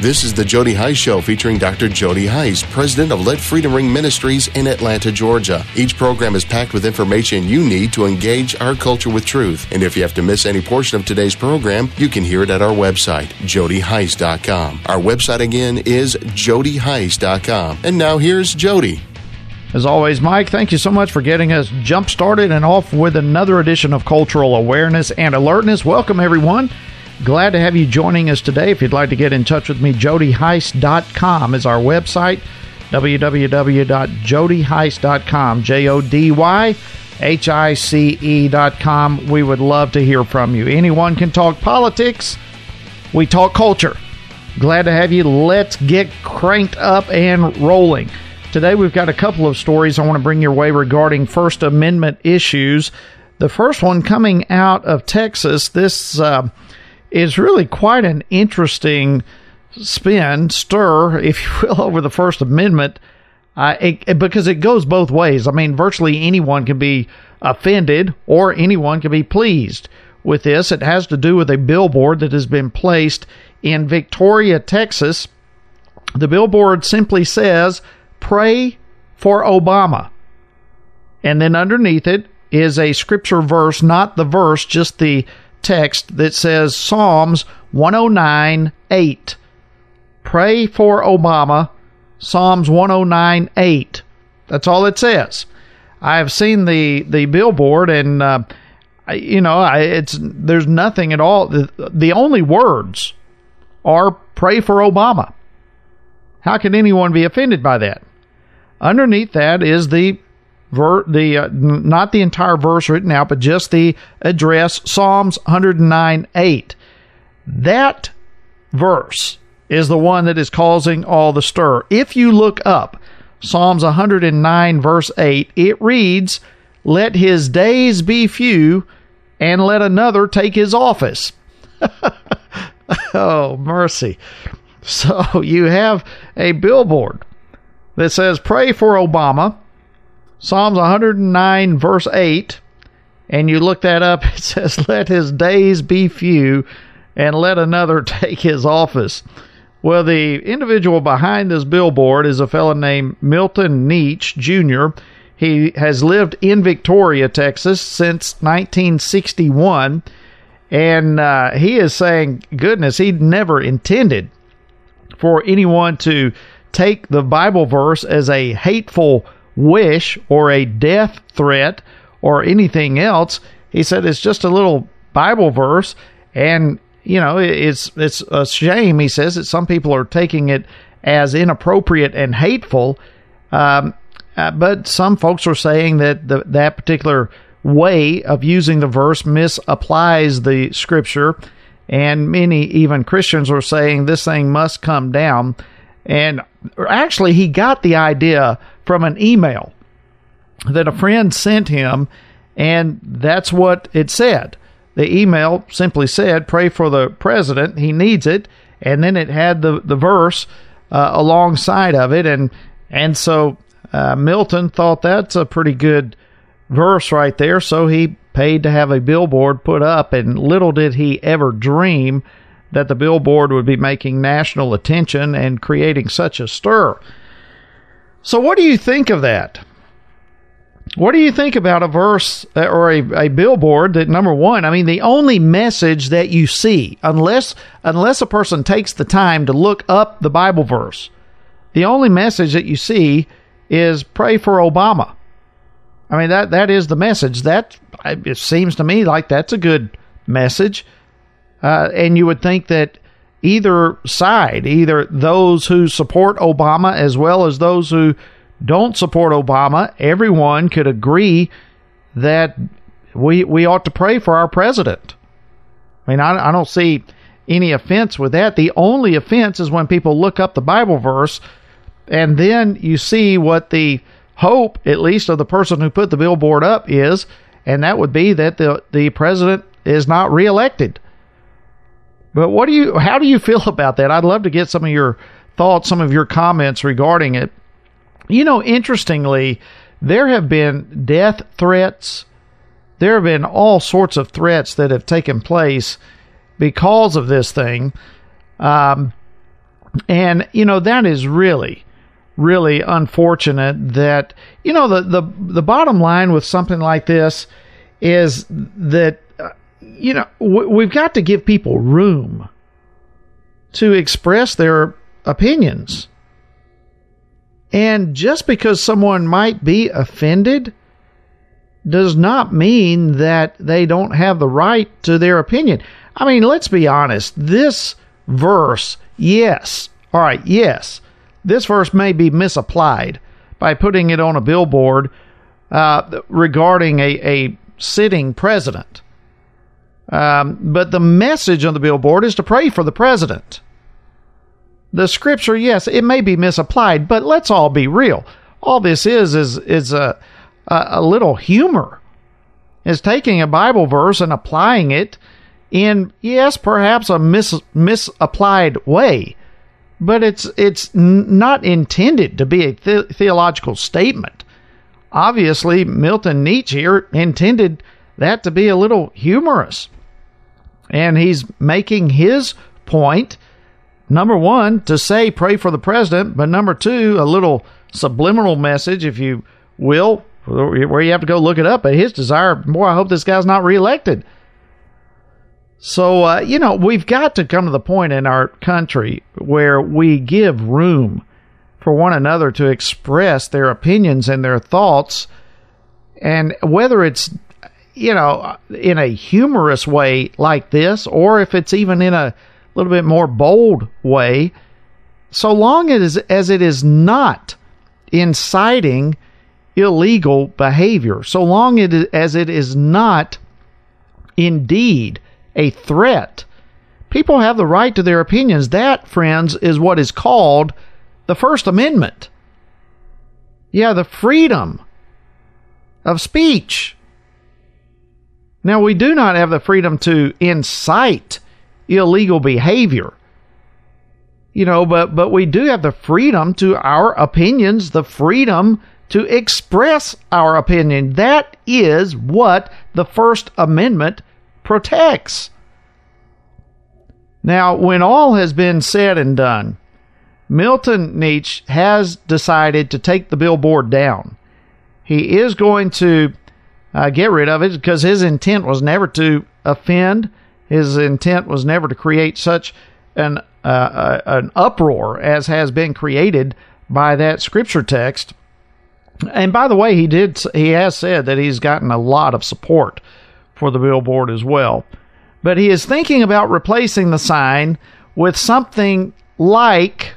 This is the Jody Hice Show featuring Dr. Jody Hice, president of Let Freedom Ring Ministries in Atlanta, Georgia. Each program is packed with information you need to engage our culture with truth. And if you have to miss any portion of today's program, you can hear it at our website, jodyhice.com. Our website again is jodyhice.com. And now here's Jody. As always, Mike, thank you so much for getting us jump started and off with another edition of Cultural Awareness and Alertness. Welcome, everyone. Glad to have you joining us today. If you'd like to get in touch with me, jodyhice.com is our website, www.jodyhice.com, J O D Y H I C E.com. We would love to hear from you. Anyone can talk politics, we talk culture. Glad to have you. Let's get cranked up and rolling. Today, we've got a couple of stories I want to bring your way regarding First Amendment issues. The first one coming out of Texas. This. Uh, is really quite an interesting spin, stir, if you will, over the First Amendment. Uh, it, because it goes both ways. I mean, virtually anyone can be offended or anyone can be pleased with this. It has to do with a billboard that has been placed in Victoria, Texas. The billboard simply says, Pray for Obama. And then underneath it is a scripture verse, not the verse, just the text that says Psalms 109 8. Pray for Obama, Psalms 109 8. That's all it says. I have seen the, the billboard and, uh, you know, I, it's there's nothing at all. The, the only words are pray for Obama. How can anyone be offended by that? Underneath that is the ver- the uh, not the entire verse written out, but just the address Psalms 109 8. That verse is the one that is causing all the stir. If you look up Psalms 109 verse 8, it reads, "Let his days be few, and let another take his office." oh, mercy. So you have a billboard that says, Pray for Obama. Psalms 109, verse 8, and you look that up, it says, Let his days be few, and let another take his office. Well, the individual behind this billboard is a fellow named Milton Neitsch Jr. He has lived in Victoria, Texas since 1961, and uh, he is saying, goodness, he never intended for anyone to take the Bible verse as a hateful wish or a death threat or anything else. He said it's just a little Bible verse, and you know it's it's a shame. He says that some people are taking it as inappropriate and hateful, um, uh, but some folks are saying that the, that particular way of using the verse misapplies the scripture, and many even Christians are saying this thing must come down. And actually, he got the idea from an email that a friend sent him, and that's what it said. The email simply said, Pray for the president, he needs it. And then it had the, the verse uh, alongside of it. And, and so uh, Milton thought that's a pretty good verse right there. So he paid to have a billboard put up, and little did he ever dream that the billboard would be making national attention and creating such a stir. So, what do you think of that? What do you think about a verse uh, or a, a billboard that number one? I mean, the only message that you see, unless unless a person takes the time to look up the Bible verse, the only message that you see is pray for Obama. I mean that that is the message. That it seems to me like that's a good message, uh, and you would think that either side, either those who support Obama as well as those who don't support Obama, everyone could agree that we we ought to pray for our president. I mean, I, I don't see any offense with that. The only offense is when people look up the Bible verse and then you see what the hope, at least of the person who put the billboard up, is, and that would be that the the president is not reelected. But what do you how do you feel about that? I'd love to get some of your thoughts, some of your comments regarding it. You know, interestingly, there have been death threats. There have been all sorts of threats that have taken place because of this thing. Um, And, you know, that is really, really unfortunate that, you know, the, the, the bottom line with something like this is that, you know, we've got to give people room to express their opinions. And just because someone might be offended does not mean that they don't have the right to their opinion. I mean, let's be honest. This verse, yes, all right, yes, this verse may be misapplied by putting it on a billboard uh, regarding a, a sitting president. Um, but the message on the billboard is to pray for the president. The scripture, yes, it may be misapplied, but let's all be real. All this is is is a a, little humor. Is taking a Bible verse and applying it in yes, perhaps a mis misapplied way, but it's it's not intended to be a the- theological statement. Obviously, Milton Neitsch here intended that to be a little humorous. And he's making his point number one, to say pray for the president, but number two, a little subliminal message, if you will, where you have to go look it up. But his desire, boy, I hope this guy's not reelected. So, uh, you know, we've got to come to the point in our country where we give room for one another to express their opinions and their thoughts. And whether it's, you know, in a humorous way like this, or if it's even in a little bit more bold way, so long as, as it is not inciting illegal behavior, so long as it is not indeed a threat. People have the right to their opinions. That, friends, is what is called the First Amendment. Yeah, the freedom of speech. Now, we do not have the freedom to incite illegal behavior. You know, but but we do have the freedom to our opinions, the freedom to express our opinion. That is what the First Amendment protects. Now, when all has been said and done, Milton Neitsch has decided to take the billboard down. He is going to uh, get rid of it because his intent was never to offend his intent was never to create such an uh, uh, an uproar as has been created by that scripture text. And by the way, he did he has said that he's gotten a lot of support for the billboard as well. But he is thinking about replacing the sign with something like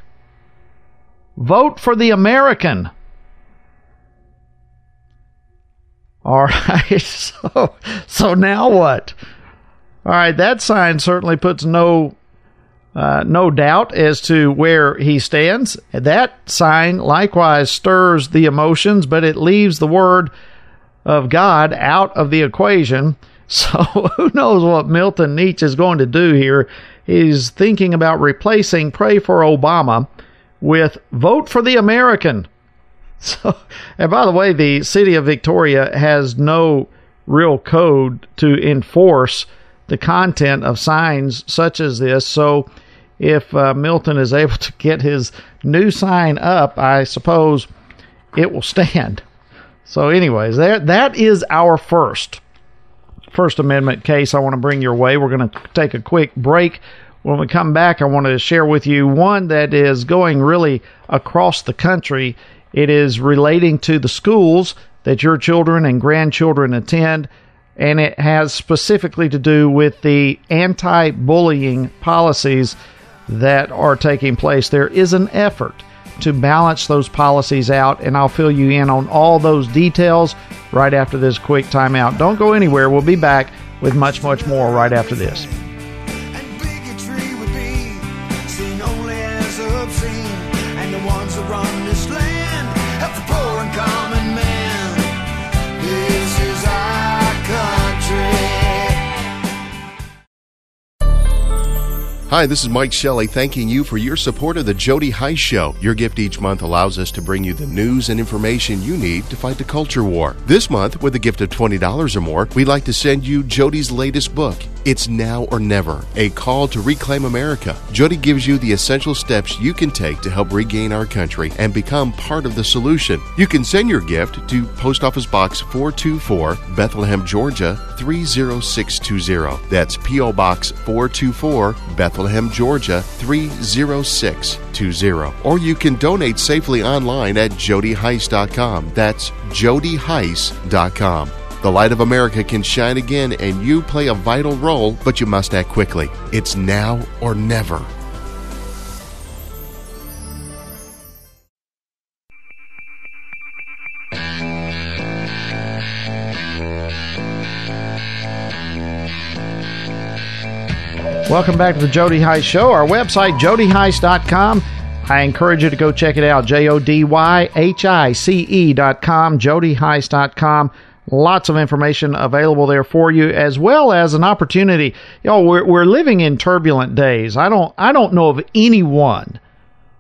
vote for the American. All right. So so now what? All right, that sign certainly puts no uh, no doubt as to where he stands. That sign likewise stirs the emotions, but it leaves the word of God out of the equation. So who knows what Milton Neitsch is going to do here? He's thinking about replacing "Pray for Obama" with "Vote for the American." So, and by the way, the city of Victoria has no real code to enforce the content of signs such as this. So if uh, Milton is able to get his new sign up, I suppose it will stand. So, anyways, that that is our first First Amendment case I want to bring your way. We're going to take a quick break. When we come back, I want to share with you one that is going really across the country. It is relating to the schools that your children and grandchildren attend and it has specifically to do with the anti bullying policies that are taking place. There is an effort to balance those policies out, and I'll fill you in on all those details right after this quick timeout. Don't go anywhere. We'll be back with much, much more right after this. Hi, this is Mike Shelley thanking you for your support of the Jody Hice Show. Your gift each month allows us to bring you the news and information you need to fight the culture war. This month, with a gift of $20 or more, we'd like to send you Jody's latest book, It's now or never, a call to reclaim America. Jody gives you the essential steps you can take to help regain our country and become part of the solution. You can send your gift to Post Office Box 424, Bethlehem, Georgia 30620. That's P.O. Box 424, Bethlehem, Georgia 30620. Or you can donate safely online at jodyhice.com. That's jodyhice.com. The light of America can shine again, and you play a vital role, but you must act quickly. It's now or never. Welcome back to the Jody Hice Show. Our website, jodyhice.com. I encourage you to go check it out. J O D Y H I C E.com, jodyhice.com. Lots of information available there for you, as well as an opportunity. You know, we're, we're living in turbulent days. I don't I don't know of anyone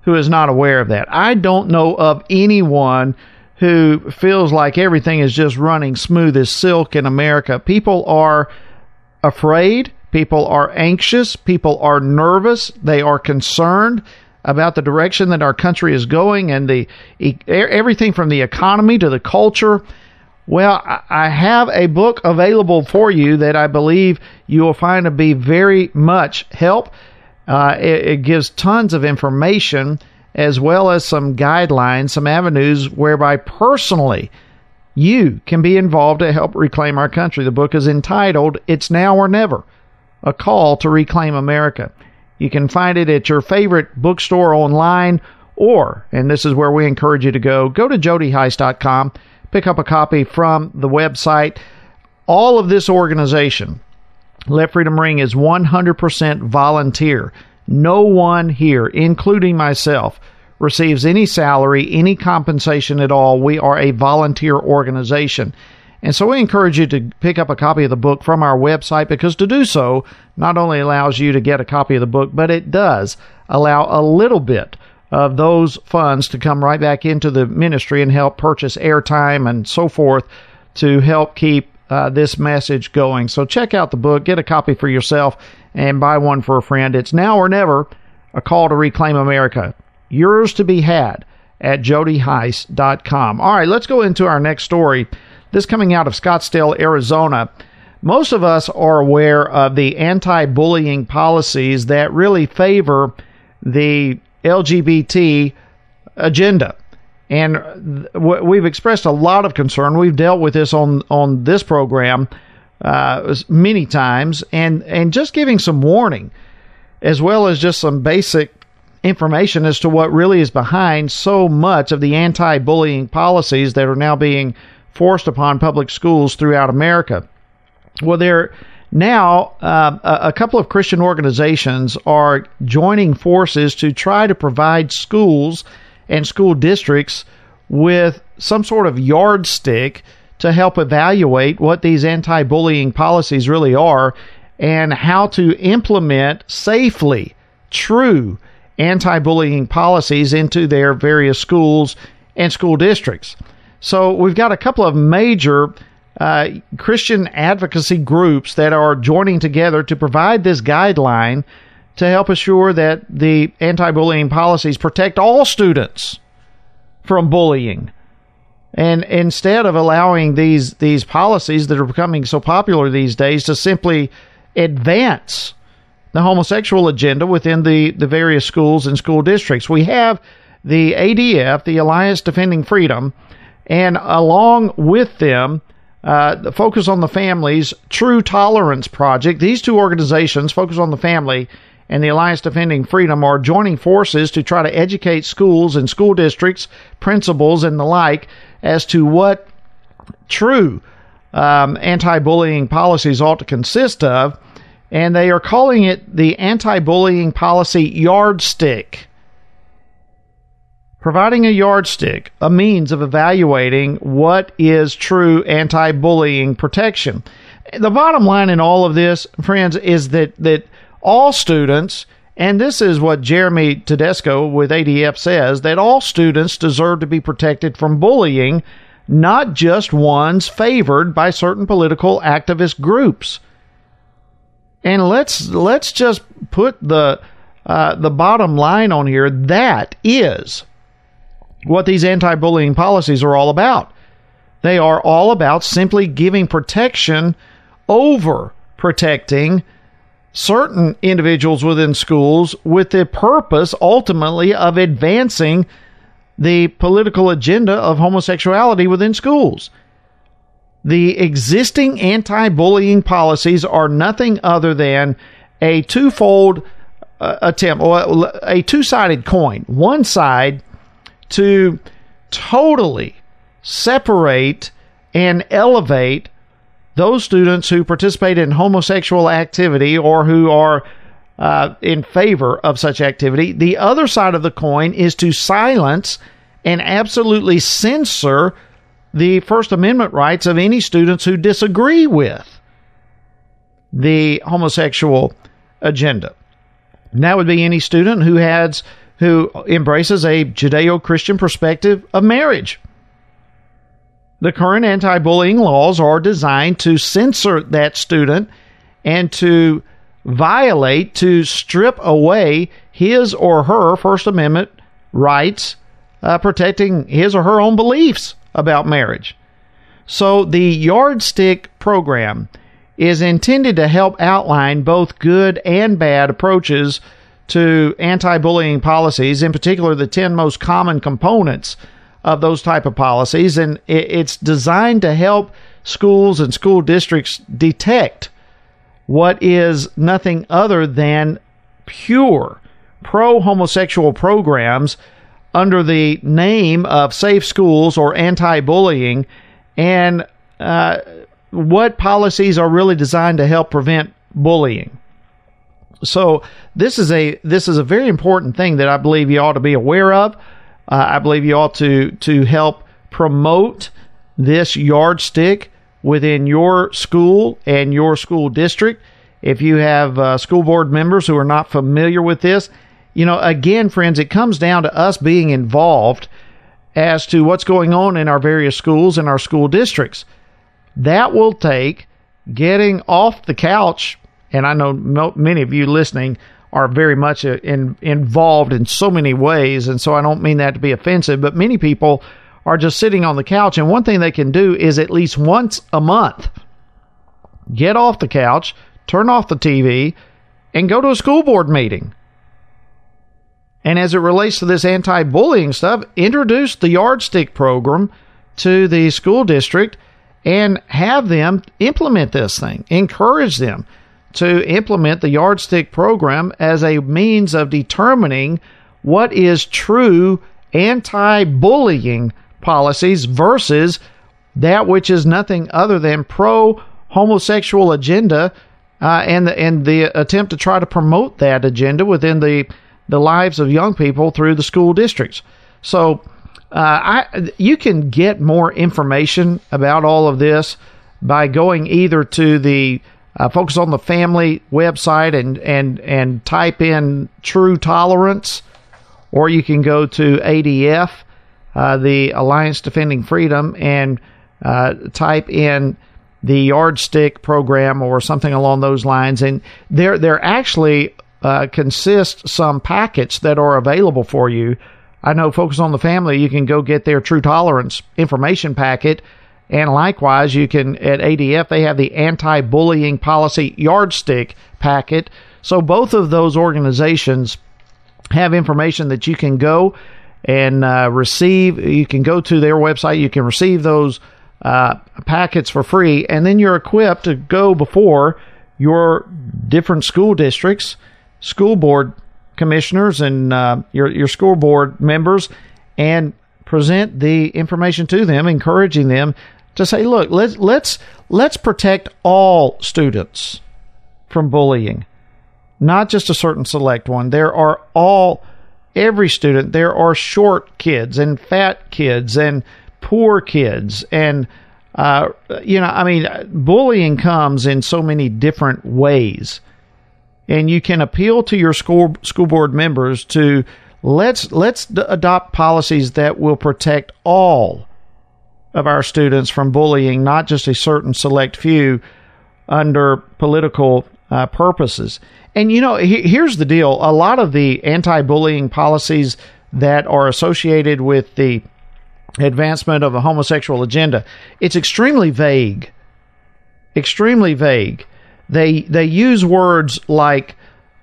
who is not aware of that. I don't know of anyone who feels like everything is just running smooth as silk in America. People are afraid. People are anxious. People are nervous. They are concerned about the direction that our country is going and the everything from the economy to the culture. Well, I have a book available for you that I believe you will find to be very much help. Uh, it, it gives tons of information as well as some guidelines, some avenues whereby personally you can be involved to help reclaim our country. The book is entitled It's Now or Never A Call to Reclaim America. You can find it at your favorite bookstore online, or, and this is where we encourage you to go, go to jodyhice.com, pick up a copy from the website. All of this organization, Let Freedom Ring, is 100% volunteer. No one here, including myself, receives any salary, any compensation at all. We are a volunteer organization. And so we encourage you to pick up a copy of the book from our website because to do so not only allows you to get a copy of the book, but it does allow a little bit of those funds to come right back into the ministry and help purchase airtime and so forth to help keep uh, this message going. So check out the book, get a copy for yourself, and buy one for a friend. It's now or never a call to reclaim America. Yours to be had at jodyhice.com. All right, let's go into our next story. This coming out of Scottsdale, Arizona. Most of us are aware of the anti bullying policies that really favor the LGBT agenda. And we've expressed a lot of concern. We've dealt with this on, on this program uh, many times, and, and just giving some warning, as well as just some basic information as to what really is behind so much of the anti bullying policies that are now being forced upon public schools throughout America. Well, there now uh, a couple of Christian organizations are joining forces to try to provide schools and school districts with some sort of yardstick to help evaluate what these anti bullying policies really are and how to implement safely true anti bullying policies into their various schools and school districts. So we've got a couple of major uh, Christian advocacy groups that are joining together to provide this guideline to help assure that the anti bullying policies protect all students from bullying. And instead of allowing these, these policies that are becoming so popular these days to simply advance the homosexual agenda within the, the various schools and school districts, we have the ADF, the Alliance Defending Freedom, and along with them, uh, the Focus on the Family's True Tolerance Project. These two organizations, Focus on the Family and the Alliance Defending Freedom, are joining forces to try to educate schools and school districts, principals, and the like as to what true um, anti bullying policies ought to consist of. And they are calling it the Anti Bullying Policy Yardstick providing a yardstick, a means of evaluating what is true anti bullying protection. The bottom line in all of this, friends, is that, that all students, and this is what Jeremy Tedesco with ADF says, that all students deserve to be protected from bullying, not just ones favored by certain political activist groups. And let's let's just put the uh, the bottom line on here. That is what these anti-bullying policies are all about. They are all about simply giving protection over protecting certain individuals within schools with the purpose ultimately of advancing the political agenda of homosexuality within schools. The existing anti bullying policies are nothing other than a twofold uh, attempt, or a two sided coin. One side to totally separate and elevate those students who participate in homosexual activity or who are uh, in favor of such activity. The other side of the coin is to silence and absolutely censor the First Amendment rights of any students who disagree with the homosexual agenda. And that would be any student who has who embraces a Judeo-Christian perspective of marriage. The current anti-bullying laws are designed to censor that student and to violate to strip away his or her First Amendment rights uh, protecting his or her own beliefs about marriage. So the yardstick program is intended to help outline both good and bad approaches to anti-bullying policies, in particular the 10 most common components of those type of policies and it's designed to help schools and school districts detect what is nothing other than pure pro homosexual programs under the name of safe schools or anti-bullying and uh, what policies are really designed to help prevent bullying. So this is a this is a very important thing that I believe you ought to be aware of. Uh, I believe you ought to to help promote this yardstick within your school and your school district. If you have uh, school board members who are not familiar with this, you know, again, friends, it comes down to us being involved as to what's going on in our various schools and our school districts. That will take getting off the couch, and I know many of you listening are very much uh, in, involved in so many ways, and so I don't mean that to be offensive, but many people are just sitting on the couch, and one thing they can do is at least once a month get off the couch, turn off the TV, and go to a school board meeting and as it relates to this anti bullying stuff, introduce the yardstick program to the school district and have them implement this thing. Encourage them to implement the yardstick program as a means of determining what is true anti bullying policies versus that which is nothing other than pro homosexual agenda uh, and the, and the attempt to try to promote that agenda within the the lives of young people through the school districts. So, uh, I you can get more information about all of this by going either to the uh, Focus on the Family website and and and type in True Tolerance, or you can go to ADF, uh, the Alliance Defending Freedom, and uh, type in the yardstick program or something along those lines and they're they're actually uh, consist some packets that are available for you. I know Focus on the Family, you can go get their True Tolerance information packet. And likewise, you can at ADF, they have the anti bullying policy yardstick packet. So both of those organizations have information that you can go and uh, receive. You can go to their website, you can receive those uh, packets for free, and then you're equipped to go before your different school districts school board commissioners and uh, your your school board members and present the information to them, encouraging them to say, "Look, let's let's let's protect all students from bullying, not just a certain select one. There are all every student. There are short kids and fat kids and poor kids and." Uh, you know, I mean, bullying comes in so many different ways and you can appeal to your school school board members to let's let's adopt policies that will protect all of our students from bullying, not just a certain select few under political uh, purposes. And you know, he, here's the deal: a lot of the anti-bullying policies that are associated with the advancement of a homosexual agenda, it's extremely vague. Extremely vague. They they use words like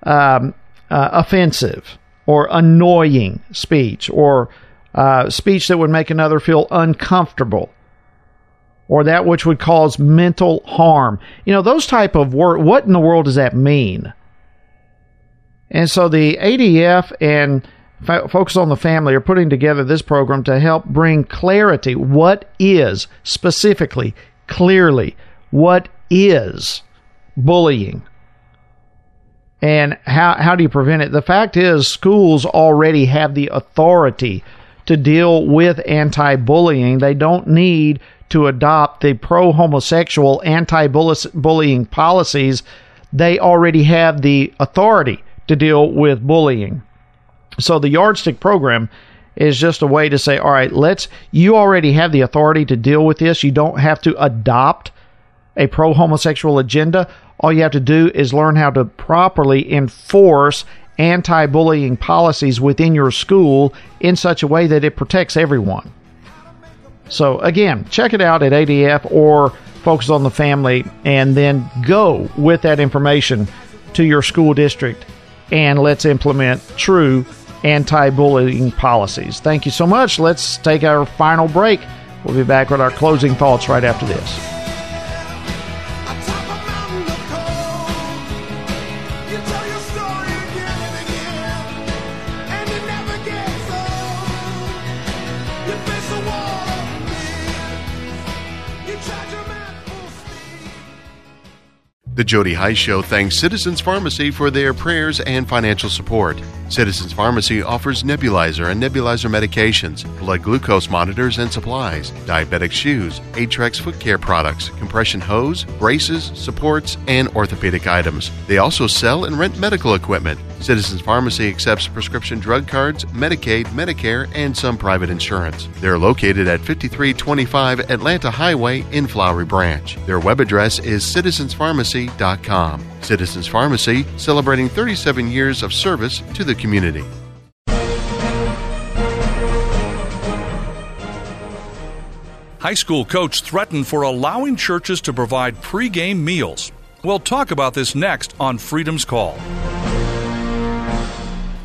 um, uh, offensive or annoying speech or uh, speech that would make another feel uncomfortable or that which would cause mental harm. You know, those type of word. What in the world does that mean? And so the ADF and Focus on the Family are putting together this program to help bring clarity. What is specifically, clearly, what is bullying? And how, how do you prevent it? The fact is, schools already have the authority to deal with anti bullying. They don't need to adopt the pro homosexual anti bullying policies. They already have the authority to deal with bullying. So the yardstick program is just a way to say, all right, let's, you already have the authority to deal with this. You don't have to adopt a pro homosexual agenda. All you have to do is learn how to properly enforce anti bullying policies within your school in such a way that it protects everyone. So, again, check it out at ADF or Focus on the Family and then go with that information to your school district and let's implement true anti bullying policies. Thank you so much. Let's take our final break. We'll be back with our closing thoughts right after this. The Jody Hice Show thanks Citizens Pharmacy for their prayers and financial support. Citizens Pharmacy offers nebulizer and nebulizer medications, blood glucose monitors and supplies, diabetic shoes, Aetrex foot care products, compression hose, braces, supports, and orthopedic items. They also sell and rent medical equipment. Citizens Pharmacy accepts prescription drug cards, Medicaid, Medicare, and some private insurance. They're located at 5325 Atlanta Highway in Flowery Branch. Their web address is citizenspharmacy.com. Citizens Pharmacy, celebrating 37 years of service to the community. High school coach threatened for allowing churches to provide pregame meals. We'll talk about this next on Freedom's Call.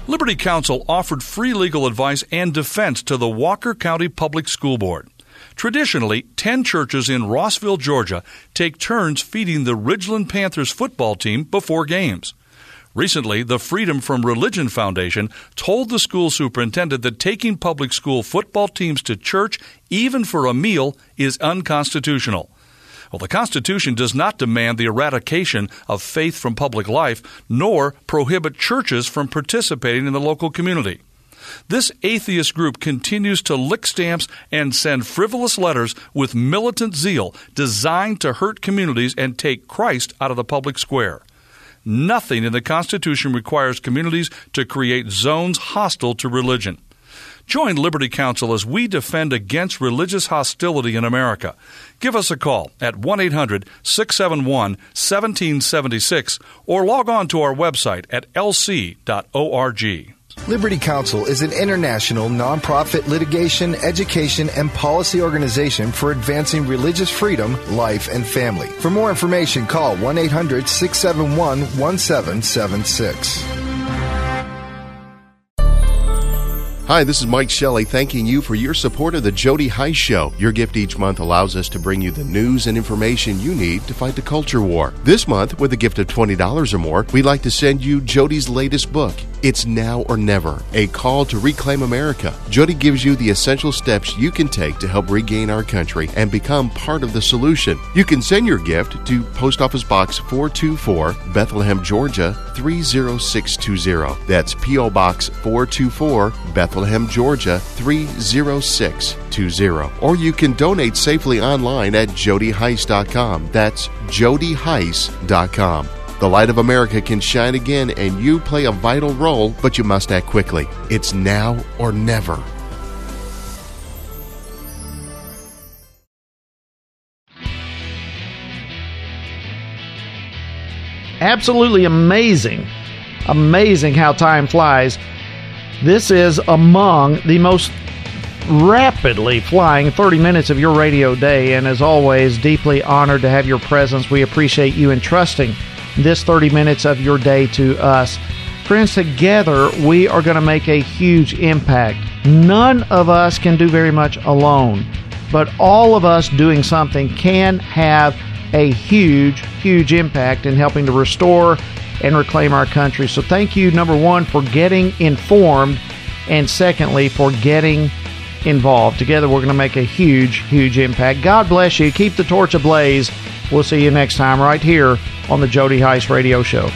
Liberty Counsel offered free legal advice and defense to the Walker County Public School Board. Traditionally, 10 churches in Rossville, Georgia take turns feeding the Ridgeland Panthers football team before games. Recently, the Freedom from Religion Foundation told the school superintendent that taking public school football teams to church, even for a meal, is unconstitutional. Well, the Constitution does not demand the eradication of faith from public life, nor prohibit churches from participating in the local community. This atheist group continues to lick stamps and send frivolous letters with militant zeal designed to hurt communities and take Christ out of the public square. Nothing in the Constitution requires communities to create zones hostile to religion. Join Liberty Counsel as we defend against religious hostility in America. Give us a call at 1 800 671 1776 or log on to our website at lc.org. Liberty Counsel is an international nonprofit litigation, education, and policy organization for advancing religious freedom, life, and family. For more information, call 1 800 671 1776. Hi, this is Mike Shelley thanking you for your support of the Jody Hice Show. Your gift each month allows us to bring you the news and information you need to fight the culture war. This month, with a gift of $20 or more, we'd like to send you Jody's latest book, It's Now or Never A Call to Reclaim America. Jody gives you the essential steps you can take to help regain our country and become part of the solution. You can send your gift to Post Office Box 424, Bethlehem, Georgia 30620. That's P.O. Box 424, Bethlehem. Bethlehem, Georgia 30620. Or you can donate safely online at jodyhice.com. That's jodyhice.com. The light of America can shine again, and you play a vital role, but you must act quickly. It's now or never. absolutely amazing. Amazing how time flies. This is among the most rapidly flying 30 minutes of your radio day, and as always, deeply honored to have your presence. We appreciate you entrusting this 30 minutes of your day to us. Friends, together we are going to make a huge impact. None of us can do very much alone, but all of us doing something can have a huge, huge impact in helping to restore and reclaim our country. So, thank you, number one, for getting informed, and secondly, for getting involved. Together, we're going to make a huge, huge impact. God bless you. Keep the torch ablaze. We'll see you next time right here on the Jody Hice Radio Show.